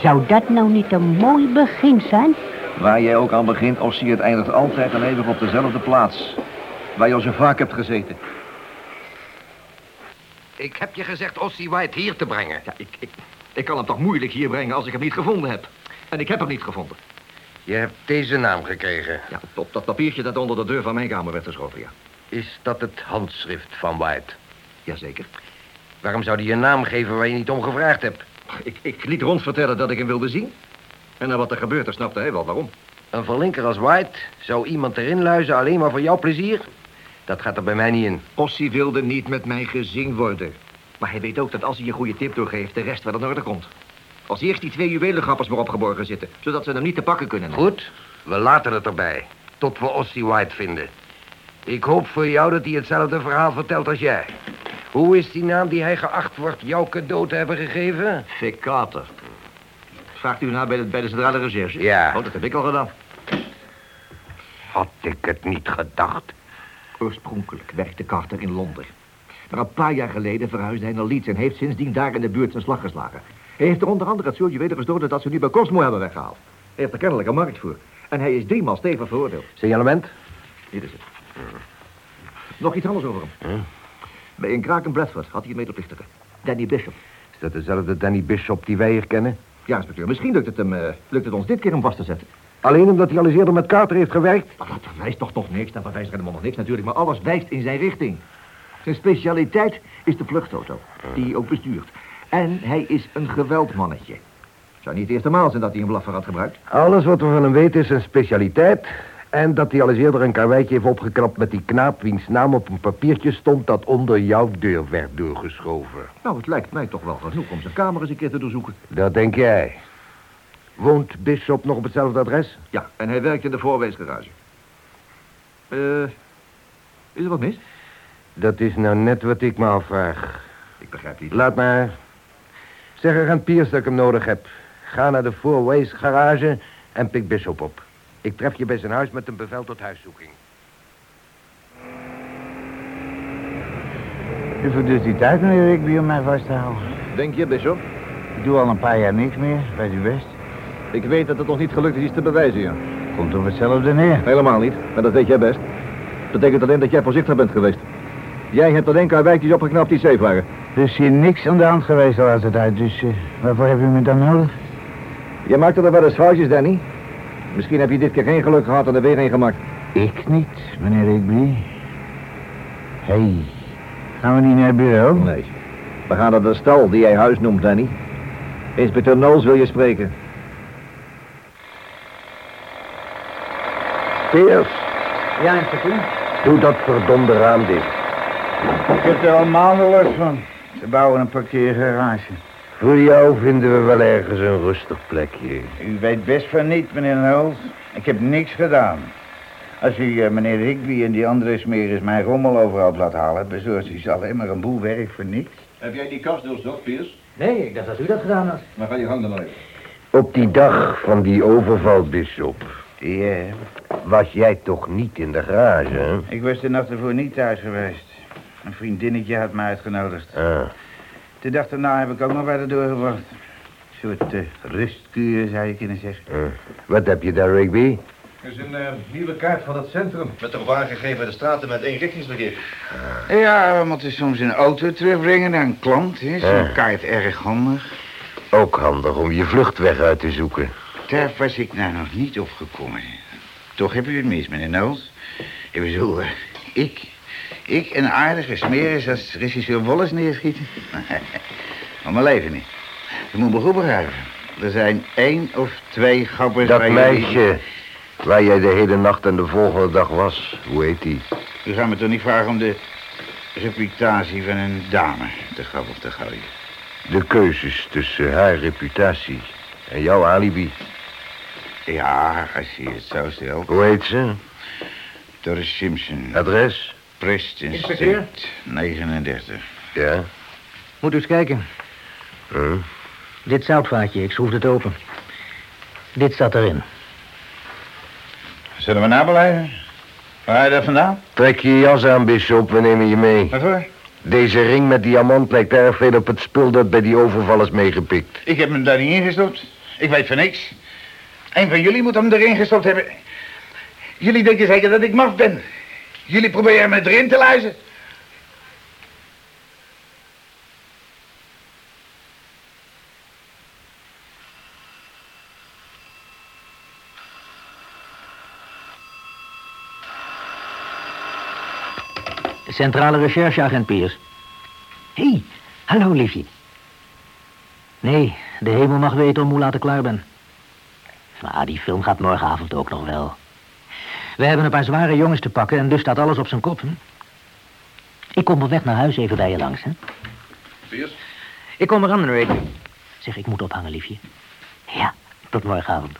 Zou dat nou niet een mooi begin zijn? Waar jij ook aan begint, Ossie, het eindigt altijd en eeuwig op dezelfde plaats. Waar je al zo vaak hebt gezeten. Ik heb je gezegd Ossie White hier te brengen. Ja, ik, ik, ik kan hem toch moeilijk hier brengen als ik hem niet gevonden heb. En ik heb hem niet gevonden. Je hebt deze naam gekregen. Ja, op dat papiertje dat onder de deur van mijn kamer werd geschoven, ja. Is dat het handschrift van White? Jazeker. Waarom zou hij je naam geven waar je niet om gevraagd hebt? Ik, ik liet rond vertellen dat ik hem wilde zien. En na wat er gebeurde, snapte hij wel waarom. Een verlinker als White zou iemand erin luizen alleen maar voor jouw plezier? Dat gaat er bij mij niet in. Ossie wilde niet met mij gezien worden. Maar hij weet ook dat als hij je goede tip doorgeeft, de rest wel in orde komt. Als eerst die twee juwelengrappers maar opgeborgen zitten, zodat ze hem niet te pakken kunnen. Goed, we laten het erbij. Tot we Ossie White vinden. Ik hoop voor jou dat hij hetzelfde verhaal vertelt als jij. Hoe is die naam die hij geacht wordt jouw cadeau te hebben gegeven? Vic Carter. Vraagt u naar bij de, bij de centrale recherche? Ja. Oh, dat heb ik al gedaan. Had ik het niet gedacht. Oorspronkelijk werkte Carter in Londen. Maar een paar jaar geleden verhuisde hij naar Leeds en heeft sindsdien daar in de buurt zijn slag geslagen. Hij heeft er onder andere het soort juwelen gestolen dat ze nu bij Cosmo hebben weggehaald. Hij heeft er kennelijk een markt voor. En hij is driemaal stevig veroordeeld. Signalement? Hier is het. Nog iets anders over hem. Bij een kraak in Bradford had hij een medeplichtige. Danny Bishop. Is dat dezelfde Danny Bishop die wij hier kennen? Ja, inspecteur, misschien lukt het, hem, eh, lukt het ons dit keer om vast te zetten. Alleen omdat hij al eens eerder met Carter heeft gewerkt? Maar dat bewijst toch nog niks? Dat bewijst helemaal nog niks natuurlijk, maar alles wijst in zijn richting. Zijn specialiteit is de vluchtauto, die hij ook bestuurt. En hij is een geweldmannetje. Het zou niet de eerste maal zijn dat hij een blaffer had gebruikt. Alles wat we van hem weten is zijn specialiteit. En dat hij al eens eerder een karweitje heeft opgeknapt met die knaap... wiens naam op een papiertje stond dat onder jouw deur werd doorgeschoven. Nou, het lijkt mij toch wel genoeg om zijn kamer eens een keer te doorzoeken. Dat denk jij. Woont Bishop nog op hetzelfde adres? Ja, en hij werkt in de voorweesgarage. Eh, is er wat mis? Dat is nou net wat ik me afvraag. Ik begrijp niet. Laat maar. Zeg er aan Piers dat ik hem nodig heb. Ga naar de Four Ways garage en pik Bishop op. Ik tref je bij zijn huis met een bevel tot huiszoeking. U verdurt die tijd, meneer Rigby, om mij vast te houden. Denk je, Bishop? Ik doe al een paar jaar niks meer, weet u best. Ik weet dat het nog niet gelukt is iets te bewijzen, ja. Komt op hetzelfde neer. Helemaal niet, maar dat weet jij best. Dat betekent alleen dat jij voorzichtig bent geweest. Jij hebt alleen karweitjes opgeknapt die safe waren. Er is hier niks aan de hand geweest de laatste tijd, dus eh, waarvoor heb u me dan nodig? Je maakte er wel eens foutjes, Danny. Misschien heb je dit keer geen geluk gehad en er weer een gemaakt. Ik niet, meneer Rigby. Hé, hey, gaan we niet naar het bureau? Nee. We gaan naar de stal die jij huis noemt, Danny. Inspecteur Knowles wil je spreken. Piers, Ja, inspecteur. doe dat verdomde raam dicht. Ik heb er al maanden last van. Ze bouwen een parkeergarage. Voor jou vinden we wel ergens een rustig plekje. U weet best van niet, meneer Knowles. Ik heb niks gedaan. Als u eh, meneer Rigby en die andere smeris mijn rommel overal laat halen... bezorgt u ze alleen maar een boel werk voor niks. Heb jij die kast doorzocht, Piers? Nee, ik dacht dat u dat gedaan had. Maar ga je gang dan maar even. Op die dag van die overval, Bishop, Ja, was jij toch niet in de garage, hè? ik was de nacht ervoor niet thuis geweest. Een vriendinnetje had me uitgenodigd. Ah. De dag daarna heb ik ook nog verder doorgebracht. Een soort uh, rustkuur, zou je kunnen zeggen. ah. Wat heb je daar, Rigby? Er is een eh, nieuwe kaart van het centrum. Met erop aangegeven de straten met eenrichtingsverkeer. Ja, we moeten soms een auto terugbrengen naar een klant. Hè. Zo'n kaart erg handig. Ook handig om je vluchtweg uit te zoeken. Daar was ik nou nog niet op gekomen. Toch heb u het mis, meneer Knowles. Ik bedoel, eh, ik, ik een aardige smeris als regisseur Wolles neerschieten. Om mijn leven niet. Je moet me goed begrijpen. Er zijn één of twee gabbers... Dat je- meisje waar jij de hele nacht en de volgende dag was, hoe heet die? U gaat me toch niet vragen om de reputatie van een dame te grabbel te gooien. De keuzes tussen haar reputatie en jouw alibi. Ja, als je het zo stelt. Hoe heet ze? Doris Simpson. Adres? Street, 39. Ja. Moet u eens kijken. Hm. Dit zoutvaatje, ik schroef het open. Dit zat erin. Zullen we nabelijven? Waar haal je dat vandaan? Trek je jas aan, Bishop, we nemen je mee. Waarvoor? Deze ring met diamant lijkt erg veel op het spul dat bij die overval is meegepikt. Ik heb hem daar niet ingestopt. Ik weet van niks. Een van jullie moet hem erin gestopt hebben. Jullie denken zeker dat ik maf ben. Jullie proberen me erin te luizen. Centrale rechercheagent Piers. Hé, hey, hallo liefje. Nee, de hemel mag weten om hoe laat ik klaar ben. Maar die film gaat morgenavond ook nog wel. We hebben een paar zware jongens te pakken en dus staat alles op zijn kop. Hè? Ik kom op weg naar huis even bij je langs, hè? Piers? Ik kom eraan, Rick. Zeg, ik moet ophangen, liefje. Ja, tot morgenavond.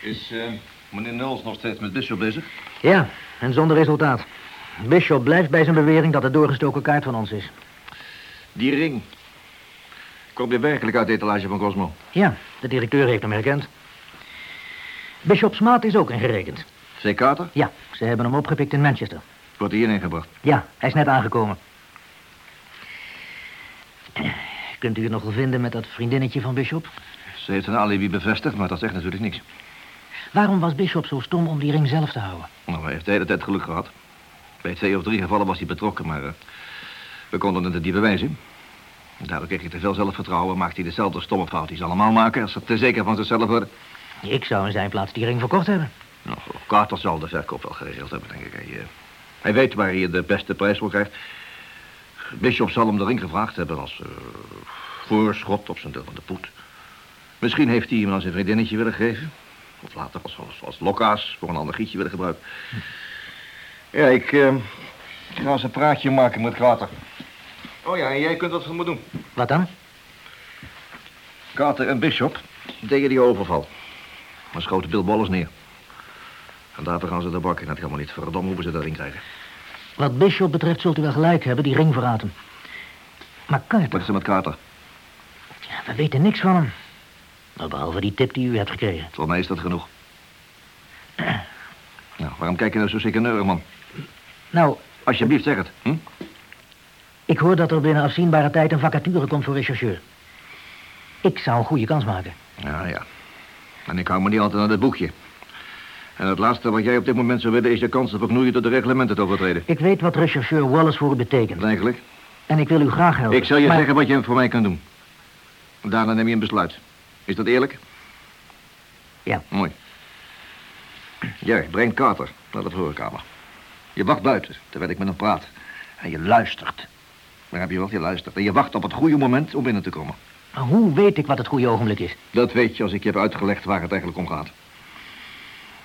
Is eh, meneer Nuls nog steeds met Bishop bezig? Ja, en zonder resultaat. Bishop blijft bij zijn bewering dat het doorgestoken kaart van ons is. Die ring. Komt weer werkelijk uit de etalage van Cosmo. Ja, de directeur heeft hem herkend. Bishop's maat is ook ingerekend. C. Carter? Ja, ze hebben hem opgepikt in Manchester. Wordt hierheen gebracht. Ja, hij is net aangekomen. Kunt u het nog wel vinden met dat vriendinnetje van Bishop? Ze heeft een alibi bevestigd, maar dat zegt natuurlijk niks. Waarom was Bishop zo stom om die ring zelf te houden? Nou, hij heeft de hele tijd geluk gehad. Bij twee of drie gevallen was hij betrokken, maar eh, we konden het niet bewijzen. Daardoor kreeg hij te veel zelfvertrouwen, maakte hij dezelfde stomme fout die ze allemaal maken als ze te zeker van zichzelf worden. Ik zou in zijn plaats die ring verkocht hebben. Nou, Carter zal de verkoop wel geregeld hebben, denk ik. Hij, eh, hij weet waar hij de beste prijs voor krijgt. Bishop zal hem de ring gevraagd hebben als eh, voorschot op zijn deel van de poet. Misschien heeft hij hem als een vriendinnetje willen geven. Of later als, als, als lokkaas voor een ander gietje willen gebruiken. Ja, ik, eh, ik ga eens een praatje maken met Carter. Oh ja, en jij kunt wat voor me doen. Wat dan? Carter en Bishop deden die overval. Maar schoten Bill Wallace neer. En daarvoor gaan ze de bak in. Het helemaal niet. Verdomme, hoe ze dat ring krijgen. Wat Bishop betreft zult u wel gelijk hebben, die ring verraadt hem. Maar Wat Carter, is er met Carter? ja, we weten niks van hem. Nou, behalve die tip die u hebt gekregen. Voor mij is dat genoeg. Nou, waarom kijk je nou zo zeker man? Nou, Alsjeblieft, zeg het. Hm? ik hoor dat er binnen afzienbare tijd een vacature komt voor rechercheur. Ik zou een goede kans maken. Ja, ja. En ik hou me niet altijd aan het boekje. En het laatste wat jij op dit moment zou willen... is de kans te verknoeien tot de reglementen te overtreden. Ik weet wat rechercheur Wallace voor u betekent. Eigenlijk. En ik wil u graag helpen. Ik zal je Maar- zeggen wat je voor mij kan doen. Daarna neem je een besluit. Is dat eerlijk? Ja. Mooi. Jij, breng Carter naar de voorkamer. Je wacht buiten, terwijl ik met hem praat. En je luistert. Daar heb je wat, je luistert. En je wacht op het goede moment om binnen te komen. Hoe weet ik wat het goede ogenblik is? Dat weet je als ik je heb uitgelegd waar het eigenlijk om gaat.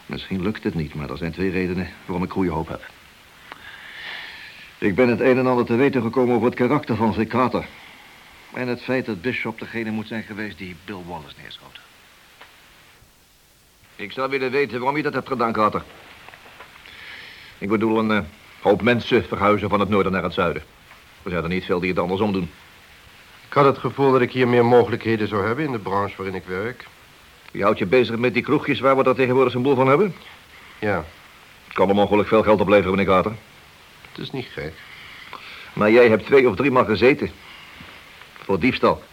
Misschien lukt het niet, maar er zijn twee redenen waarom ik goede hoop heb. Ik ben het een en ander te weten gekomen over het karakter van Rick Carter. En het feit dat Bishop degene moet zijn geweest die Bill Wallace neerschoot. Ik zou willen weten waarom je dat hebt gedaan, Carter. Ik bedoel, een eh, hoop mensen verhuizen van het noorden naar het zuiden. Er zijn er niet veel die het andersom doen. Ik had het gevoel dat ik hier meer mogelijkheden zou hebben in de branche waarin ik werk. Je houdt je bezig met die kroegjes waar we daar tegenwoordig een boel van hebben? Ja, Kan er mogelijk veel geld opleveren, meneer Carter. het is niet gek. Maar jij hebt twee of drie maal gezeten. Voor diefstal.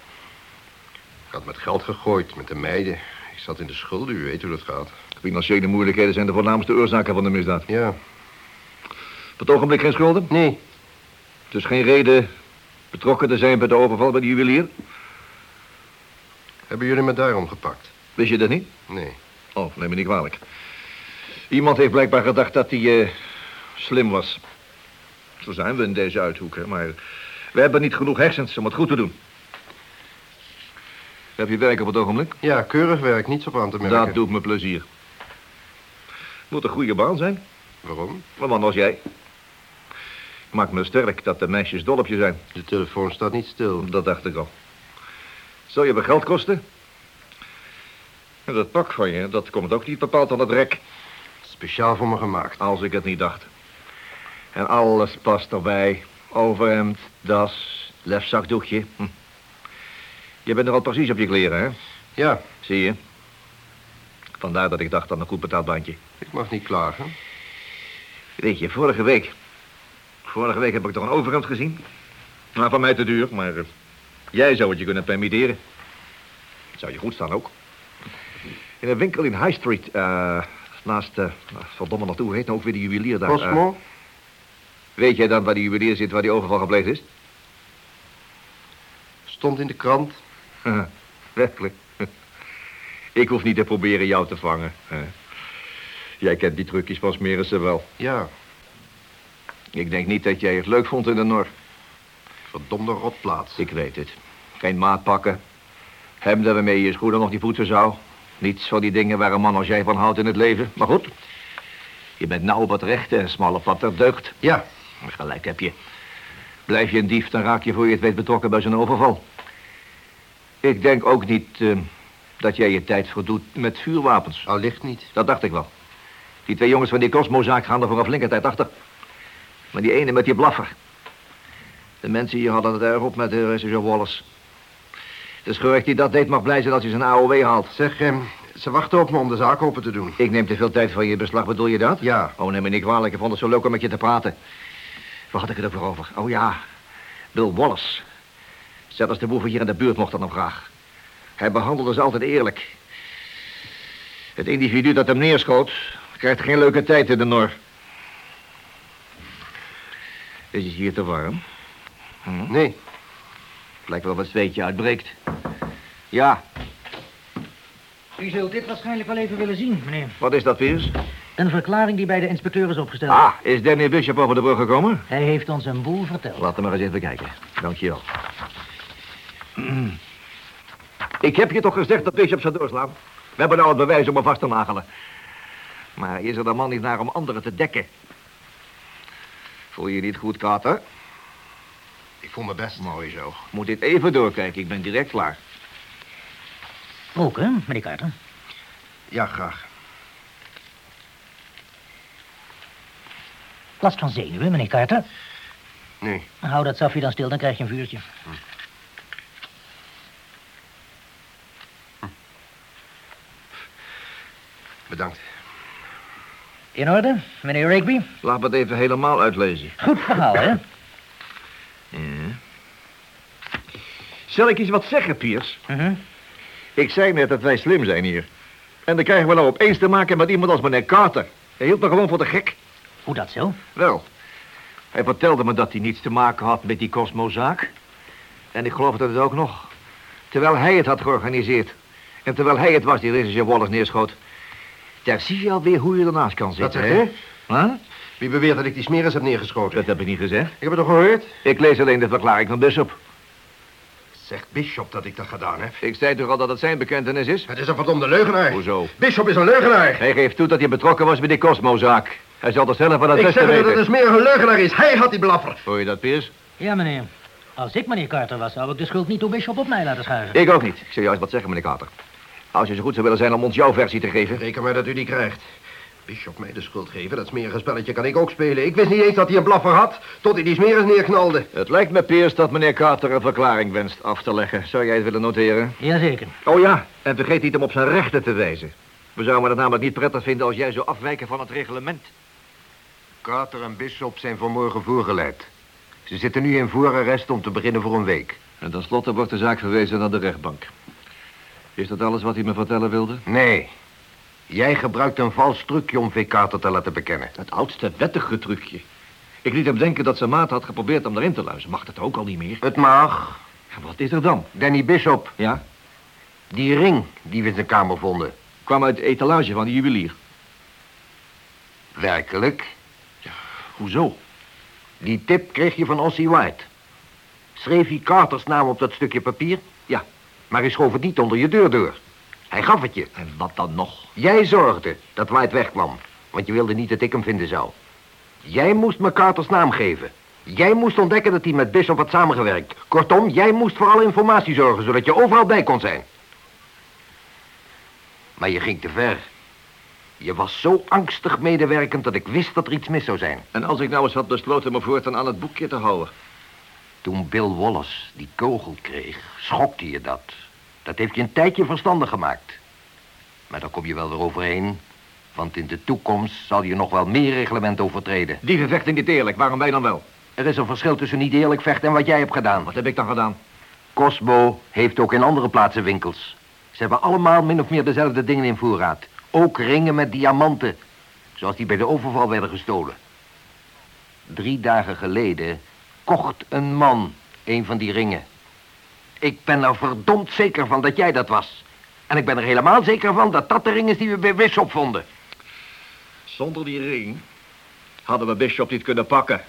Ik had met geld gegooid, met de meiden. Ik zat in de schulden, u weet hoe dat gaat. Financiële moeilijkheden zijn de voornaamste oorzaken van de misdaad. Ja, Op het ogenblik geen schulden? nee, Dus geen reden betrokken te zijn bij de overval bij de juwelier? hebben jullie me daarom gepakt? Wist je dat niet? Nee. Oh, neem me niet kwalijk. Iemand heeft blijkbaar gedacht dat hij eh, slim was. Zo zijn we in deze uithoek, hè, maar we hebben niet genoeg hersens om het goed te doen. Heb je werk op het ogenblik? Ja, keurig werk, niets op aan te merken. Dat doet me plezier. Moet een goede baan zijn. Waarom? Man als jij. Maakt me sterk dat de meisjes dol op je zijn. De telefoon staat niet stil. Dat dacht ik al. Zal je wel geld kosten? En dat pak van je, dat komt ook niet bepaald aan het rek. Speciaal voor me gemaakt. Als ik het niet dacht. En alles past erbij. Overhemd, das, lefzakdoekje. Hm. Je bent er al precies op je kleren, hè? Ja, Zie je? Vandaar dat ik dacht aan een goed betaald bandje. ik mag niet klagen. Weet je, vorige week... Vorige week heb ik toch een overhemd gezien? Nou, van mij te duur, maar... eh, jij zou het je kunnen permitteren. Zou je goed staan ook. In een winkel in High Street, eh, naast... eh nou, verdomme naartoe, hoe heet nou ook weer die juwelier daar? Cosmo? Weet jij dan waar die juwelier zit waar die overval gepleegd is? Stond in de krant. Werkelijk. Ik hoef niet te proberen jou te vangen. Jij kent die trucjes van Smerissen wel. Ja, Ik denk niet dat jij het leuk vond in de Nor. verdomde rotplaats. Ik weet het. Geen maat pakken. Hemden waarmee je je schoenen nog niet poetsen zou. Niets van die dingen waar een man als jij van houdt in het leven. Maar goed. Je bent nou op het rechte en smal op wat er deugt. Ja, Gelijk heb je. Blijf je een dief, dan raak je voor je het weet betrokken bij zo'n overval. Ik denk ook niet eh, dat jij je tijd verdoet met vuurwapens. Allicht niet. Dat dacht ik wel. Die twee jongens van die Cosmo-zaak gaan er voor een flinke tijd achter. Maar die ene met die blaffer. De mensen hier hadden het erg op met de regisseur Wallace. De schurk die dat deed mag blij zijn als hij zijn AOW haalt. Zeg, eh, ze wachten op me om de zaak open te doen. Ik neem te veel tijd van je beslag, bedoel je dat? Ja. Oh, neem me niet kwalijk. Ik vond het zo leuk om met je te praten. Waar had ik het ook weer over? Oh ja, Bill Wallace. Zelfs de boeven hier in de buurt mocht dat nog graag. Hij behandelde ze altijd eerlijk. Het individu dat hem neerschoot... krijgt geen leuke tijd in de Nor. Is het hier te warm? Hm? Nee. Het lijkt wel wat zweetje uitbreekt. Ja, U zult dit waarschijnlijk wel even willen zien, meneer. wat is dat, Piers? Een verklaring die bij de inspecteur is opgesteld. Ah, is Danny Bishop over de brug gekomen? Hij heeft ons een boel verteld. Laten we maar eens even kijken. Dankjewel. Ik heb je toch gezegd dat Bishop zou doorslaan? We hebben nou het bewijs om hem vast te nagelen. Maar is er de man niet naar om anderen te dekken? Voel je je niet goed, Carter? Ik voel me best. Mooi zo. Moet dit even doorkijken, ik ben direct klaar. Ook, hè, meneer Carter? Ja, graag. Last van zenuwen, meneer Carter? Nee. Hou dat safje dan stil, dan krijg je een vuurtje. Bedankt. In orde, meneer Rigby? Laat me het even helemaal uitlezen. Goed verhaal, hè? Ja. Zal ik eens wat zeggen, Piers? Mhm. Ik zei net dat wij slim zijn hier. En dan krijgen we nou opeens te maken met iemand als meneer Carter. Hij hield me gewoon voor de gek. Hoe dat zo? Wel, hij vertelde me dat hij niets te maken had met die Cosmo-zaak. En ik geloof dat het ook nog. Terwijl hij het had georganiseerd. En terwijl hij het was die regisseur Wallace neerschoot. Daar zie je alweer hoe je ernaast kan zitten, zeg hè? je? Huh? Wie beweert dat ik die smeris heb neergeschoten? Dat heb ik niet gezegd. Ik heb het toch gehoord? Ik lees alleen de verklaring van Bishop. Zegt Bishop dat ik dat gedaan heb. Ik zei toch al dat het zijn bekentenis is? Het is een verdomde leugenaar. Hoezo? Bishop is een leugenaar. Hij geeft toe dat hij betrokken was bij die Cosmo-zaak. Hij zal er zelf van het ik beste zeg dat het een smerige leugenaar is. Hij had die blaffer. Hoor je dat, Piers? Ja, meneer. Als ik meneer Carter was, zou ik de schuld niet door Bishop op mij laten schuiven. Ik ook niet. Ik zou juist wat zeggen, meneer Carter. Als je zo goed zou willen zijn om ons jouw versie te geven. Reken maar dat u die krijgt. Bishop mij de schuld geven, dat smerige spelletje kan ik ook spelen. Ik wist niet eens dat hij een blaffer had, tot hij die smeris neerknalde. Het lijkt me, Piers, dat meneer Carter een verklaring wenst af te leggen. Zou jij het willen noteren? Jazeker. Oh ja, en vergeet niet om op zijn rechten te wijzen. We zouden het namelijk niet prettig vinden als jij zo afwijken van het reglement. Carter en Bishop zijn vanmorgen voorgeleid. Ze zitten nu in voorarrest om te beginnen voor een week. En tenslotte wordt de zaak verwezen naar de rechtbank. Is dat alles wat hij me vertellen wilde? Nee. Jij gebruikt een vals trucje om V. Carter te laten bekennen. Het oudste wettige trucje. Ik liet hem denken dat zijn maat had geprobeerd om erin te luisteren. Mag dat ook al niet meer? Het mag. En wat is er dan? Danny Bishop, Ja? die ring die we in zijn kamer vonden. Kwam uit de etalage van de juwelier. Werkelijk? Hoezo? Die tip kreeg je van Ossie White. Schreef hij Carters naam op dat stukje papier? Maar hij schoof het niet onder je deur door. Hij gaf het je. En wat dan nog? Jij zorgde dat White wegkwam. Want je wilde niet dat ik hem vinden zou. Jij moest me Carters naam geven. Jij moest ontdekken dat hij met Bishop had samengewerkt. Kortom, jij moest voor alle informatie zorgen, zodat je overal bij kon zijn. Maar je ging te ver. Je was zo angstig medewerkend dat ik wist dat er iets mis zou zijn. En als ik nou eens had besloten me voortaan aan het boekje te houden. Toen Bill Wallace die kogel kreeg, schokte je dat. Dat heeft je een tijdje verstandig gemaakt. Maar daar kom je wel weer overheen. Want in de toekomst zal je nog wel meer reglement overtreden. Dieven vechten niet eerlijk, waarom wij dan wel? Er is een verschil tussen niet eerlijk vechten en wat jij hebt gedaan. Wat heb ik dan gedaan? Cosmo heeft ook in andere plaatsen winkels. Ze hebben allemaal min of meer dezelfde dingen in voorraad. Ook ringen met diamanten. Zoals die bij de overval werden gestolen. Drie dagen geleden kocht een man een van die ringen. Ik ben er verdomd zeker van dat jij dat was. En ik ben er helemaal zeker van dat dat de ring is die we bij Bishop vonden. Zonder die ring hadden we Bishop niet kunnen pakken.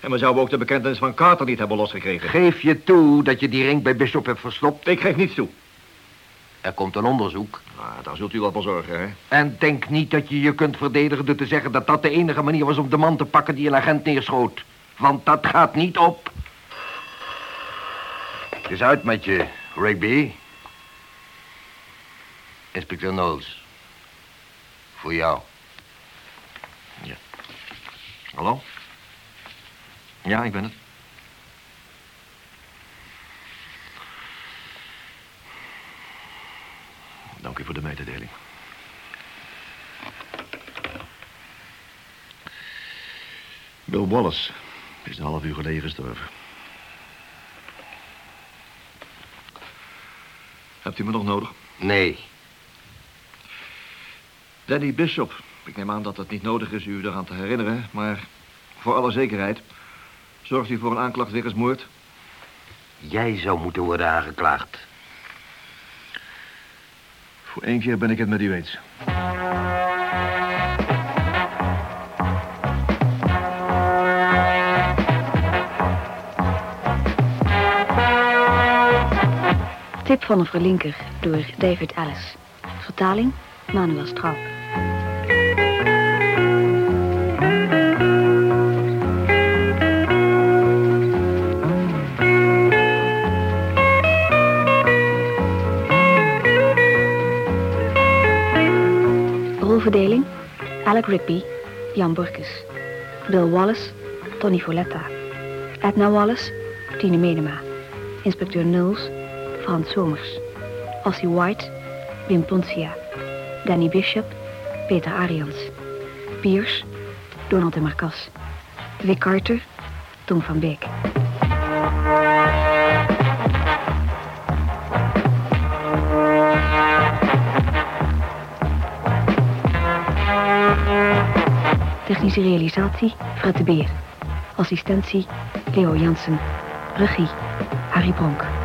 En we zouden ook de bekentenis van Carter niet hebben losgekregen. Geef je toe dat je die ring bij Bishop hebt verstopt? Ik geef niets toe. Er komt een onderzoek. Ah, daar zult u wel voor zorgen, hè? En denk niet dat je je kunt verdedigen door te zeggen dat dat de enige manier was om de man te pakken die een agent neerschoot. Want dat gaat niet op. Het is uit met je. Rigby. Inspecteur Knowles. Voor jou. Hallo? Ja, ik ben het. Dank u voor de mededeling. Bill Wallace is een half uur geleden gestorven. Hebt u me nog nodig? Nee. Danny Bishop. Ik neem aan dat het niet nodig is u eraan te herinneren, maar voor alle zekerheid... zorgt u voor een aanklacht wegens moord? Jij zou moeten worden aangeklaagd. Voor één keer ben ik het met u eens. Tip van een verlinker door David Ellis. Vertaling Manuel Straub. Rolverdeling Alec Rigby, Jan Burkes. Bill Wallace, Tony Foletta. Edna Wallace, Tine Medema. Inspecteur Knowles, Frans Somers. Ossie White, Wim Poncia. Danny Bishop, Peter Arians. Piers, Donald de Marcas. Vic Carter, Tom van Beek. Technische realisatie, Fred de Beer. Assistentie, Leo Jansen. Regie, Harry Bronk.